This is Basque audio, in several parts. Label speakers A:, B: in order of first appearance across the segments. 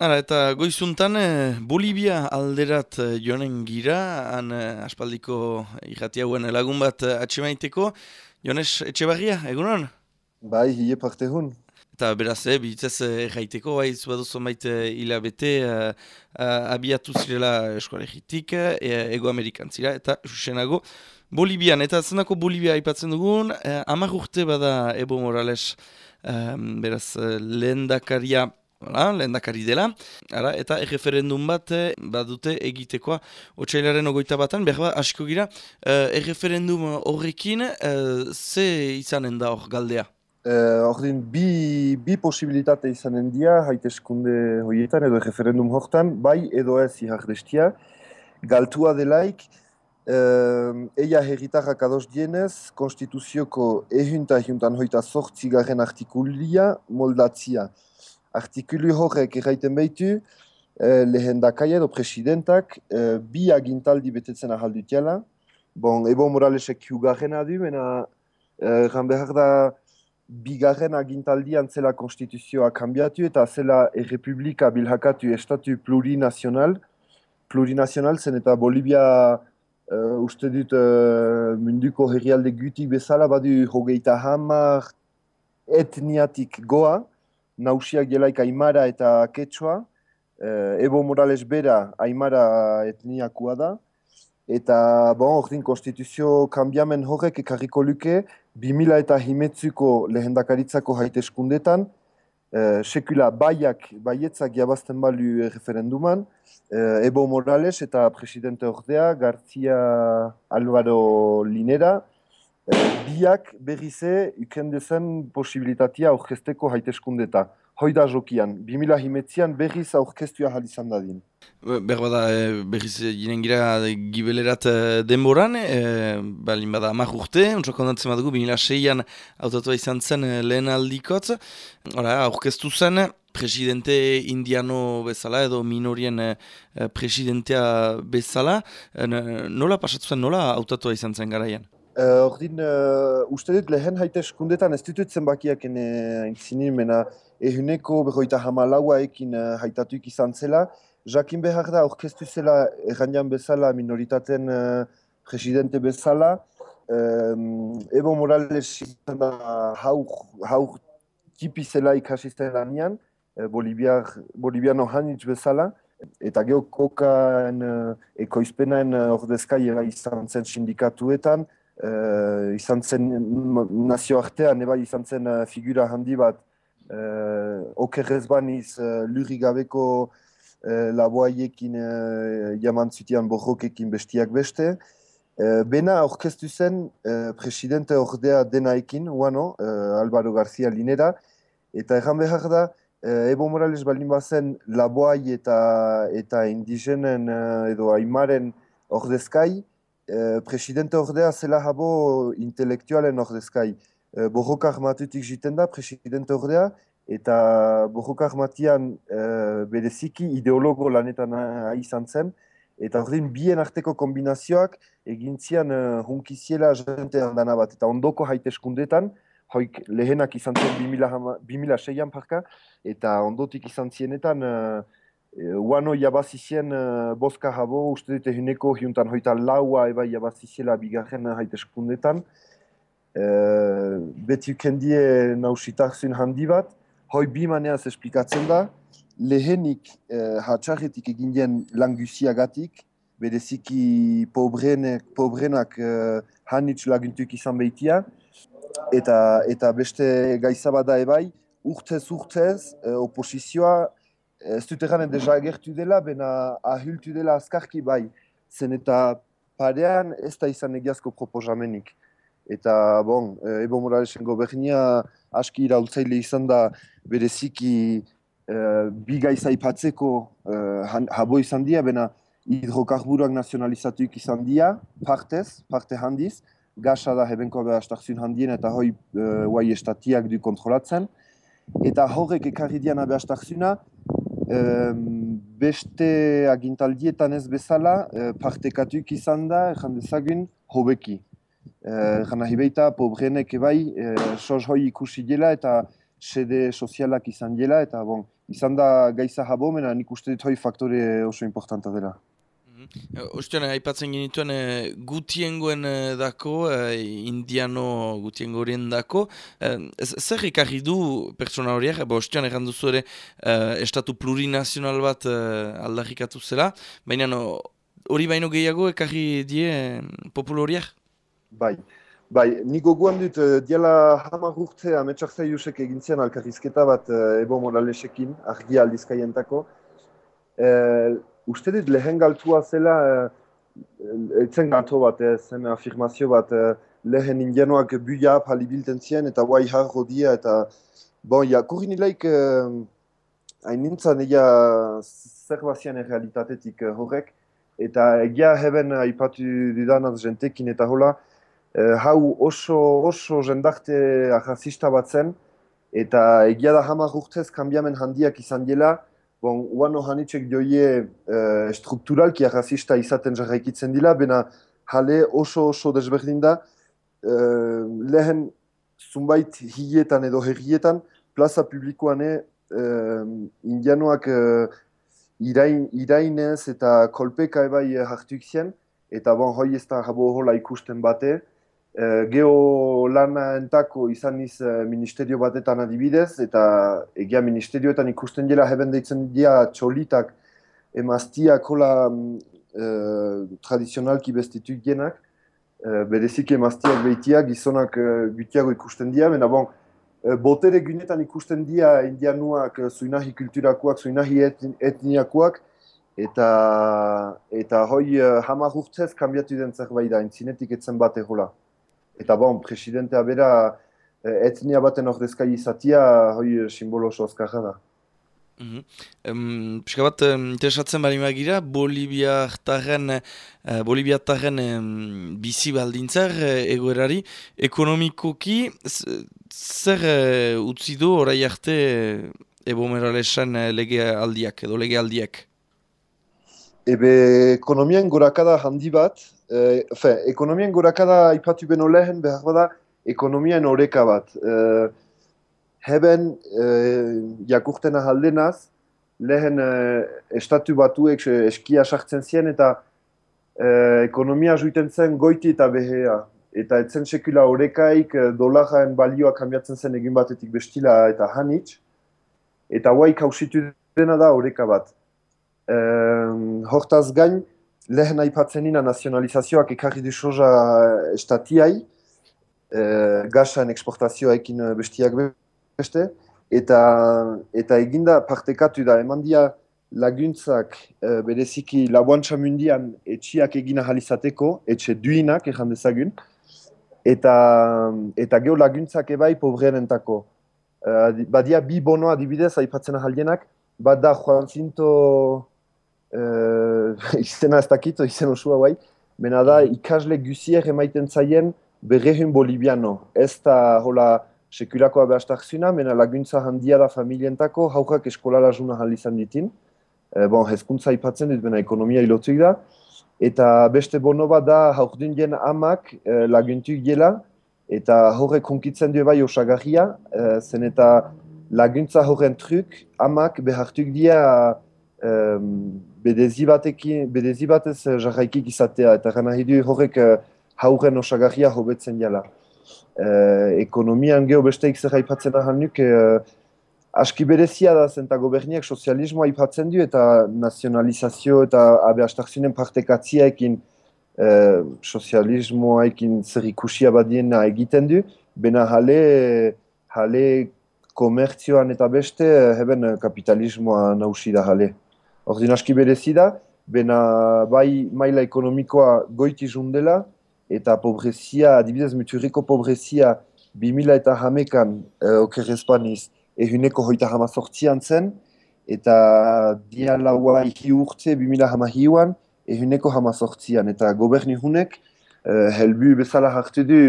A: Ara, eta goizuntan, eh, Bolivia alderat eh, joanen gira, han eh, aspaldiko irrati hauen lagun bat atxemaiteko. Jones, etxe barria, egunon?
B: Bai, hie parte hun.
A: Eta beraz, eh, bihitzez erraiteko, bai, zuadu zonbait eh, hilabete eh, eh, abiatu zirela eskoalegitik, eh, ego amerikan zira, eta susenago Bolivian. Eta zenako Bolivia aipatzen dugun, eh, amar urte bada Ebo Morales, eh, beraz, eh, lehen dakaria, Hala, lehen dakari dela, Ara, eta erreferendum bat eh, badute egitekoa otxailaren ogoita batan, behar bat, asko gira, eh, erreferendum horrekin, eh, ze izanen da hor galdea?
B: Hor bi, bi posibilitate izanen dia, haiteskunde horietan edo referendum hortan, bai edo ez ihardestia, galtua delaik, Uh, eia herritarrak ados dienez, konstituzioko ehunta ehuntan hoita sortzigarren artikulia moldatzia artikulu horrek erraiten behitu, eh, lehen dakaia edo presidentak eh, bi agintaldi betetzen ahaldutiela. Bon, Ebo Moralesek hiugarren adu, mena eh, behar da bigarren agintaldi antzela konstituzioa kambiatu eta zela errepublika bilhakatu estatu plurinazional. Plurinazional zen eta Bolivia uh, uste dut uh, munduko herrialde gutik bezala badu hogeita hamar etniatik goa nausiak jelaik Aimara eta Ketsua. Eh, Ebo Morales bera Aimara etniakua da. Eta, bon, ordin konstituzio kambiamen horrek ekarriko luke, 2000 eta himetzuko lehendakaritzako haiteskundetan, eh, sekula baiak, baietzak jabazten balu referenduman, eh, Ebo Morales eta presidente ordea, García Álvaro Linera, biak berrize ukendezen posibilitatea aurkesteko haiteskundeta. Hoi da jokian, 2000 himetzian berriz aurkestua izan dadin.
A: Berba da, e, berriz ginen gira gibelerat e, denboran, e, balin bada amak urte, ontsok ondatzen badugu, 2006an autatua izan zen lehen aldikot. Hora, aurkestu zen, presidente indiano bezala edo minorien presidentea bezala. Nola pasatu zen, nola autatua izan zen garaian?
B: Uh, ordin, uh, uste dut lehen haite eskundetan ez ditut zenbakiak entzinin, mena ehuneko berroita hamalaua ekin uh, haitatuik izan zela. Jakin behar da, orkestu zela errandian bezala, minoritaten uh, presidente bezala. Um, Evo Morales izan da haur, haur tipi zela ikasizten lanian, uh, Boliviano hanitz bezala. Eta geokokaen uh, ekoizpenaen uh, ordezkai izan zen sindikatuetan, uh, izan zen nazioartean, eba izan zen uh, figura handi bat, uh, okerrez baniz uh, lurri gabeko uh, laboaiekin uh, jaman zutian borrokekin bestiak beste. Uh, bena orkestu zen uh, presidente ordea denaekin, uano, uh, Álvaro García Linera, eta erran behar da, uh, Ebo Morales baldin bazen laboai eta, eta indigenen uh, edo aimaren ordezkai, Eh, presidente ordea zela habo intelektualen ordezkai. E, borroka armatutik jiten da presidente ordea, eta borroka armatian e, bereziki ideologo lanetan izan zen, eta ordin bien arteko kombinazioak egintzian e, hunkiziela jentean dana bat, eta ondoko haiteskundetan, hoik lehenak izan zen 2006an parka, eta ondotik izan zienetan, E, uano jabazizien uh, boska jabo, uste dute hineko hiuntan hoita laua eba jabaziziela bigarren haiteskundetan. Uh, beti ukendie nausitak zuen handi bat, hoi bi esplikatzen da, lehenik uh, hatxarretik egin dien langusiagatik, bereziki pobrenek, pobrenak uh, hanitz laguntuk izan behitia, eta, eta beste gaizabada ebai, urtez urtez, uh, oposizioa ez dut eganen deja dela, bena ahiltu dela azkarki bai, zen eta parean ez da izan egiazko proposamenik. Eta, bon, eh, Ebo Moralesen gobernia aski iraultzaile izan da bereziki e, bi gaiza ipatzeko e, habo izan dia, bena hidrokarburoak nazionalizatuik izan dia, partez, parte handiz, gasa da hebenko behastakzun handien eta hoi e, estatiak du kontrolatzen. Eta horrek ekarri dian behastakzuna, beste agintaldietan ez bezala, e, partekatuik izan da, ezan dezagun, hobeki. Ezan nahi behita, pobrenek ebai, e, soz hoi ikusi dela eta sede sozialak izan dela, eta bon, izan da gaiza jabo, mena nik uste dit hoi faktore oso importanta dela.
A: Mhm. Ostean, haipatzen genituen uh, gutiengoen uh, dako, uh, indiano gutiengo horien dako. Uh, zer ikarri du pertsona horiek, ba, ostean erranduzu ere estatu plurinazional bat aldarrikatu zela, baina hori baino gehiago ekarri die populu horiek?
B: Bai, bai, niko guan dut, uh, diala hamar urte ametsak zaiusek egin zian alkarrizketa bat uh, Ebo Moralesekin, argi aldizkaientako. Uste dit lehen galtua zela, uh, etzen galtu bat, uh, zen afirmazio bat, uh, lehen indianoak buia palibilten zien, eta guai har rodia, eta bon, ja, kurri nilaik, hain nintzen, egia, zer bazian errealitatetik horrek, eta egia heben aipatu dudanaz jentekin eta hola, Eh, hau oso oso jendarte ahazista bat zen, eta egia da hamar urtez kanbiamen handiak izan dela, bon, uano hanitxek joie uh, strukturalki ahazista izaten jarraikitzen dila, bena jale oso oso desberdin da, uh, lehen zunbait hietan edo herrietan, plaza publikoane uh, indianoak uh, irain, irainez eta kolpeka ebai hartuik zien, eta bon, hoi ez da jabo ikusten bate, e, geo lana entako izan niz e, ministerio batetan adibidez, eta egia ministerioetan ikusten dira heben deitzen dira txolitak emaztiak hola e, tradizionalki bestituik genak, e, berezik emaztiak behitiak, gizonak e, gutiago ikusten dira, baina bon, e, botere gynetan ikusten dira indianuak, zuinahi kulturakoak, zuinahi etniakoak, eta eta hoi hamar urtzez kanbiatu den zerbait da, entzinetik etzen bat egola. Eta bon, presidentea bera eh, etnia baten ordezkai izatia, hoi simbolo oso azkarra da.
A: Mm -hmm. um, Piska bat, interesatzen bali magira, Bolivia hartaren, uh, Bolivia hartaren um, bizi baldintzer uh, egoerari, ekonomikoki, zer uh, utzi du orai arte Ebo Meralesan uh, lege aldiak, edo lege aldiak?
B: Ebe, ekonomian gorakada handi bat, eh, fe, ekonomian gorakada ipatu beno lehen, behar bada, ekonomian oreka bat. Eh, heben, eh, jakurten ahaldenaz, lehen eh, estatu batuek eskia sartzen zien, eta eh, ekonomia juiten zen goiti eta behea. Eta etzen sekula orekaik eh, dolaraen balioa kambiatzen zen egin batetik bestila eta hanitz. Eta huaik hausitu dena da oreka bat. Eh, hortaz gain, lehen aipatzen nina nazionalizazioak ekarri du soja estatiai, eh, gasan eksportazioa ekin bestiak beste, eta, eta eginda partekatu da, eman dia laguntzak eh, bereziki labuantza mundian etxiak egina jalizateko, etxe duinak ejan dezagun, eta, eta geo laguntzak ebai pobreenentako. Eh, badia bi bonoa dibidez aipatzen ahaldienak, bat da Juan Zinto uh, izena ez dakit, izen osua bai, mena da ikasle guzier emaiten zaien berrehun boliviano. Ez da hola sekulakoa behastak zuna, mena laguntza handia da familientako, haukak eskolara juna izan ditin. E, bon, hezkuntza ipatzen dit, bena ekonomia ilotuik da. Eta beste bono bat da haukdun jen amak e, laguntuk gela, eta horre konkitzen du bai osagarria, e, zen eta laguntza horren truk, amak behartuk dia bedezi batekin, bedezi batez uh, jarraikik izatea, eta gana hidu horrek uh, hauren osagarria hobetzen jala. Uh, ekonomian geho besteik zer haipatzen ahal nuke, aski berezia da zen, eta goberniak sozialismoa haipatzen du, eta nazionalizazio eta abe astakzionen partekatziaekin uh, sozialismoaekin zer ikusia badiena egiten du, bena jale, jale komertzioan eta beste, heben kapitalismoa nausi da jale. Ordin aski berezi da, bena bai maila ekonomikoa goiti jundela, eta pobrezia, adibidez muturriko pobrezia 2000 eta jamekan e, okerrezpaniz ehuneko hoita sortzian zen, eta dia laua ihi urtze 2000 hama hiuan ehuneko hama sortzian, eta goberni hunek e, helbu bezala hartu du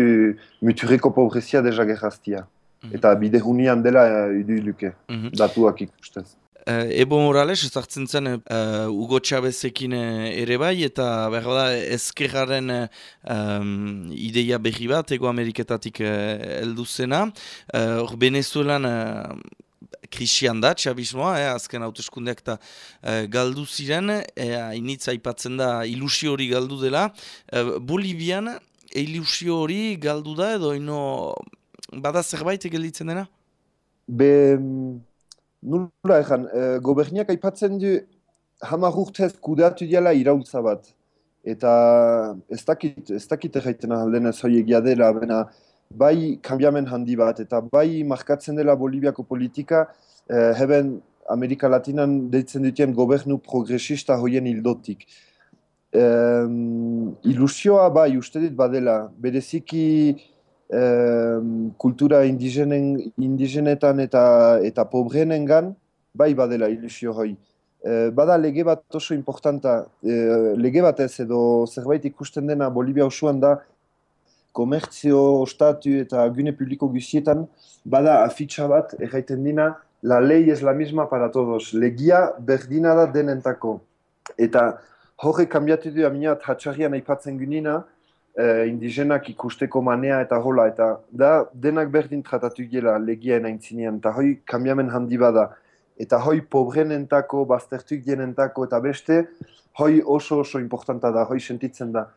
B: muturriko pobrezia deja gerraztia. Mhm. Eta bide hunian dela uh, idu iluke, mm -hmm. datuak ikustez.
A: Uh, Ebo Morales, ezartzen zen uh, Ugo Chavezekin uh, ere bai, eta behar da ezkerraren um, ideia berri bat, Ego Ameriketatik uh, eldu zena. Hor uh, Venezuelan uh, krisian da, txabismoa, eh, azken hauteskundeak eta eh, galdu ziren, eh, initz aipatzen da ilusio hori galdu dela. Eh, Bolivian, ilusio hori galdu da edo ino bada zerbait gelditzen dena?
B: Be, nula ezan, e, goberniak aipatzen du hamar urtez kudeatu diala iraultza bat. Eta ez dakit, ez dakit erraiten ahalden ez hoi egia dela, bena, bai kambiamen handi bat, eta bai markatzen dela Boliviako politika, e, heben Amerika Latinan deitzen dutien gobernu progresista hoien hildotik. E, ilusioa bai, uste dit badela, bereziki kultura indigenen, indigenetan eta eta pobrenen gan, bai badela ilusio hoi. E, bada lege bat oso importanta, e, lege bat ez edo zerbait ikusten dena Bolivia osoan da, komertzio, ostatu eta gune publiko guzietan, bada afitxa bat, erraiten dina, la lei ez la misma para todos, legia berdina da denentako. Eta horre kambiatu du aminat hatxarrian aipatzen gunina, uh, indigenak ikusteko manea eta hola, eta da denak berdin tratatu gela legiaen aintzinean, eta hoi kambiamen handi bada, eta hoi pobrenentako, baztertu genentako, eta beste, hoi oso oso importanta da, hoi sentitzen da.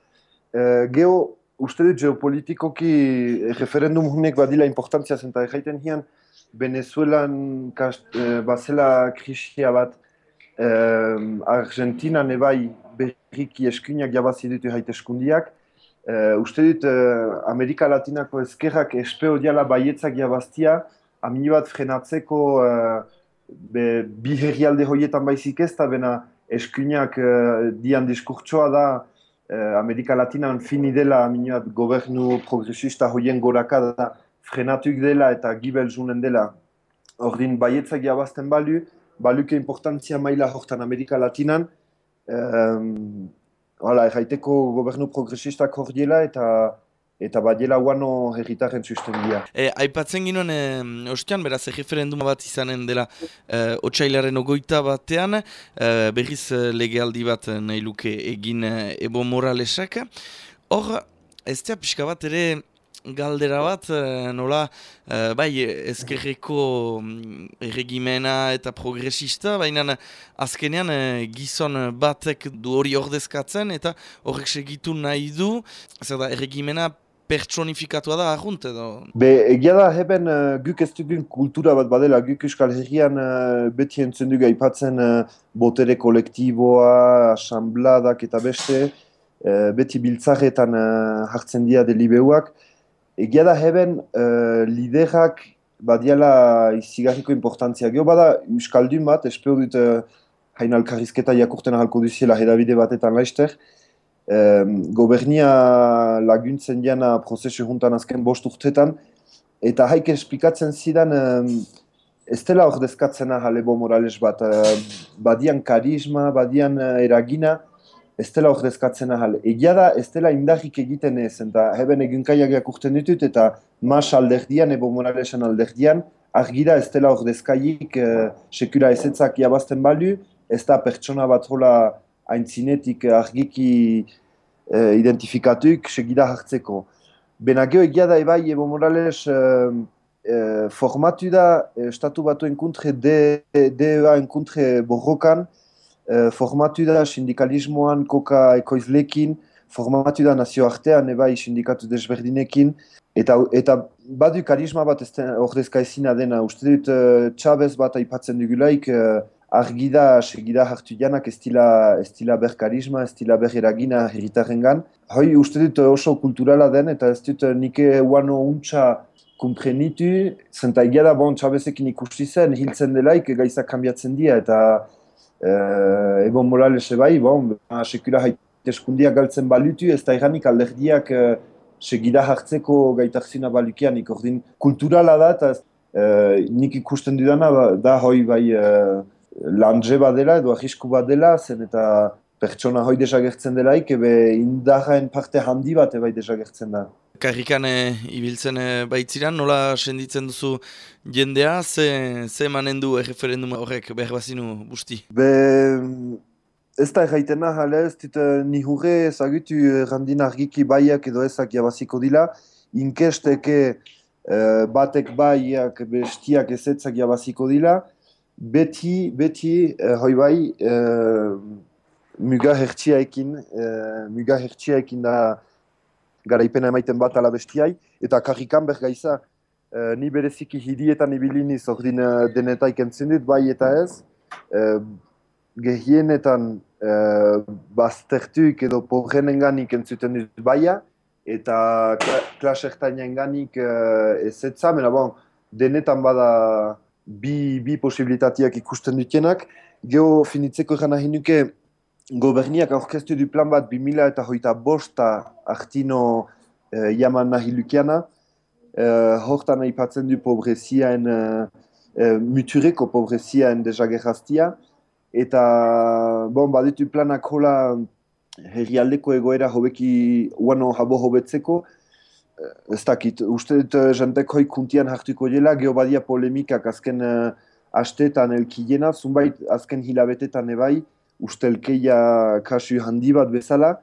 B: Uh, Geo, uste dut geopolitikoki referendum hunek badila importantzia zen, eta jaiten hian, Venezuelan kast, uh, bazela krisia bat, uh, Argentina nebai berriki eskuinak jabazi ditu haiteskundiak, Uh, uste dut, uh, Amerika Latinako ezkerrak espeo diala baietzak jabaztia, amini bat frenatzeko uh, bi herrialde hoietan baizik ez, eta bena eskuinak uh, dian diskurtsoa da uh, Amerika Latinan fini dela amini bat gobernu progresista hoien goraka da frenatuk dela eta gibel zunen dela. Ordin baietzak jabazten balu, baluke importantzia maila hortan Amerika Latinan, Hala, erraiteko gobernu progresistak hor diela eta eta badiela guano herritaren susten dira.
A: E, aipatzen ginoen, e, ostean, beraz, referendum bat izanen dela e, otxailaren ogoita batean, e, berriz legealdi bat nahi luke egin e, Ebo Moralesak. Hor, ez pixka bat ere galdera bat, eh, nola, uh, bai, ezkerreko mm, erregimena eta progresista, baina azkenean uh, gizon batek du hori ordezkatzen eta horrek segitu nahi du, zer da, erregimena pertsonifikatua da ahunt edo?
B: Be, egia da, heben uh, guk ez dugun kultura bat badela, guk euskal herrian uh, beti entzun dugu aipatzen uh, botere kolektiboa, asambladak eta beste, uh, beti biltzaretan uh, hartzen dira delibeuak, Egia da heben uh, liderak badiala izigarriko importantzia. Geo bada Euskaldun bat, espero dut uh, hain alkarrizketa jakurten ahalko duziela hedabide batetan laizter. Um, gobernia laguntzen diana prozesu juntan azken bost urtetan. Eta haik esplikatzen zidan um, ez dela ordezkatzen ahal Ebo Morales bat. Uh, badian karisma, badian uh, eragina ez dela ordezkatzen ahal. Egia da, ez dela indarrik egiten ez, eta heben egunkaiak jakurten ditut, eta mas alderdian, ebo moralesan alderdian, argira ez dela ordezkaiik e, sekura ezetzak jabazten balu, ez da pertsona bat hola haintzinetik argiki e, identifikatuk segida hartzeko. Benagio egia da ebai Ebo Morales e, e, formatu da estatu batu enkuntre, de, de enkuntre borrokan, Eh, formatu da sindikalismoan koka ekoizlekin, formatu da nazioartean ebai sindikatu desberdinekin, eta, eta badu karisma bat ordezka ezina dena, uste dut uh, Chavez bat aipatzen dugulaik, uh, argi da, segida hartu janak ez dila ber karisma, ez dila ber eragina herritaren gan. Hoi uste dut oso kulturala den, eta ez dut nike uano untxa kumprenitu, zenta egia da bon Chavezekin ikusti zen, hiltzen delaik gaizak kambiatzen dira, eta Uh, Egon Morales bai, bon, sekula haiteskundia galtzen balutu, ez da iranik alderdiak uh, segida hartzeko gaitarzina balukian ikordin kulturala da, eta uh, nik ikusten dudana ba, da hoi bai uh, landze badela edo ahisku badela, zen eta pertsona hoi desagertzen delaik, ebe indarraen parte handi bat ebai desagertzen da.
A: Karrikan e, ibiltzen e, baitziran, nola senditzen duzu jendea, ze, ze manen du erreferendum horrek behar bazinu busti?
B: Be, ez da erraitena jale, ez dit eh, ni hurre ezagutu randin argiki baiak edo ezak jabaziko dila, inkesteke uh, batek baiak bestiak ezetzak jabaziko dila, beti, beti, uh, hoi bai, uh, muga hertsiaekin, uh, muga hertsiaekin da garaipena emaiten bat ala bestiai, eta karrikan bergaiza, uh, ni bereziki hidietan ibiliniz ordin uh, denetaik entzun dut, bai eta ez, uh, gehienetan uh, baztertuik edo porrenen ganik entzuten dut baia, eta klasertainen ganik uh, ez mena bon, denetan bada bi, bi posibilitateak ikusten dutenak, geho finitzeko gana hinuke, goberniak aurkeztu du plan bat 2000 eta hoita bosta artino eh, jaman nahi lukiana. Eh, hortan aipatzen du pobreziaen, eh, eh, mutureko pobreziaen dezagerraztia. Eta, bon, baditu planak hola herrialdeko egoera hobeki uano habo hobetzeko. Eh, ez dakit, uste dut eh, jendeko ikuntian hartuko dela, geobadia polemikak azken uh, astetan elkiena, zunbait azken hilabetetan ebai, ustelkeia kasu handi bat bezala,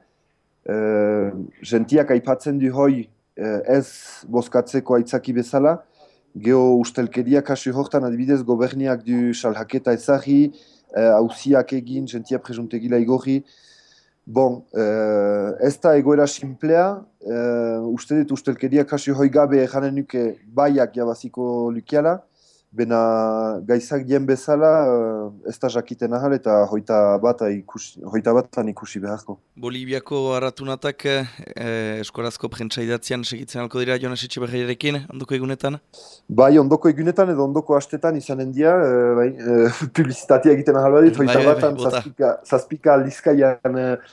B: uh, gentiak aipatzen du hoi uh, ez bozkatzeko aitzaki bezala, geho ustelkeria kasu hortan adibidez goberniak du salhaketa ezagi, hauziak uh, egin, gentia presuntegila igorri, Bon, uh, ez da egoera simplea, uh, uste dut ustelkeria kasu hoi gabe janen nuke baiak jabaziko lukiala, Bena gaizak dien bezala uh, ez da jakiten ahal eta hoita bat ikusi, hoita batan ikusi beharko.
A: Boliviako arratunatak eh, eskorazko prentsaidatzean segitzen alko dira Jonas Etxeberriarekin, ondoko egunetan?
B: Bai, ondoko egunetan edo ondoko astetan izanen dira, uh, bai, uh, publizitatea egiten ahal badit, hoita bai, bai batan bai, zazpika, zazpika aldizkaian uh,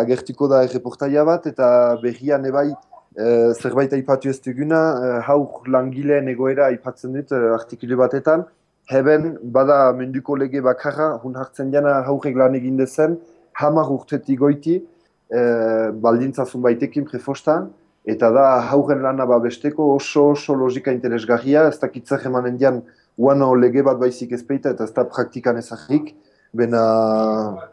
B: agertuko da erreportaia bat eta berrian ebai Eh, zerbait aipatu ez duguna, uh, haur langileen egoera aipatzen dut uh, artikulu batetan. Heben, bada menduko lege bakarra, hun hartzen jana haurek lan egin dezen, hamar urtetik goiti, uh, baldintzazun baitekin prefostan, eta da hauren lana babesteko oso oso logika interesgarria, ez dakitzer emanen dian uano lege bat baizik ezpeita eta ez da praktikan ezagik, Bena,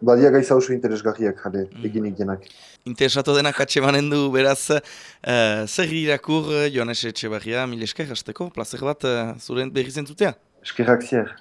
B: badia gaiza oso interesgarriak jale, mm. eginik jenak.
A: Interesatu denak atxe du, beraz, uh, zer irakur, Joanes Etxebarria, mil esker, hasteko, plazer bat, uh, zuren berri zentutea?
B: Eskerrak zier.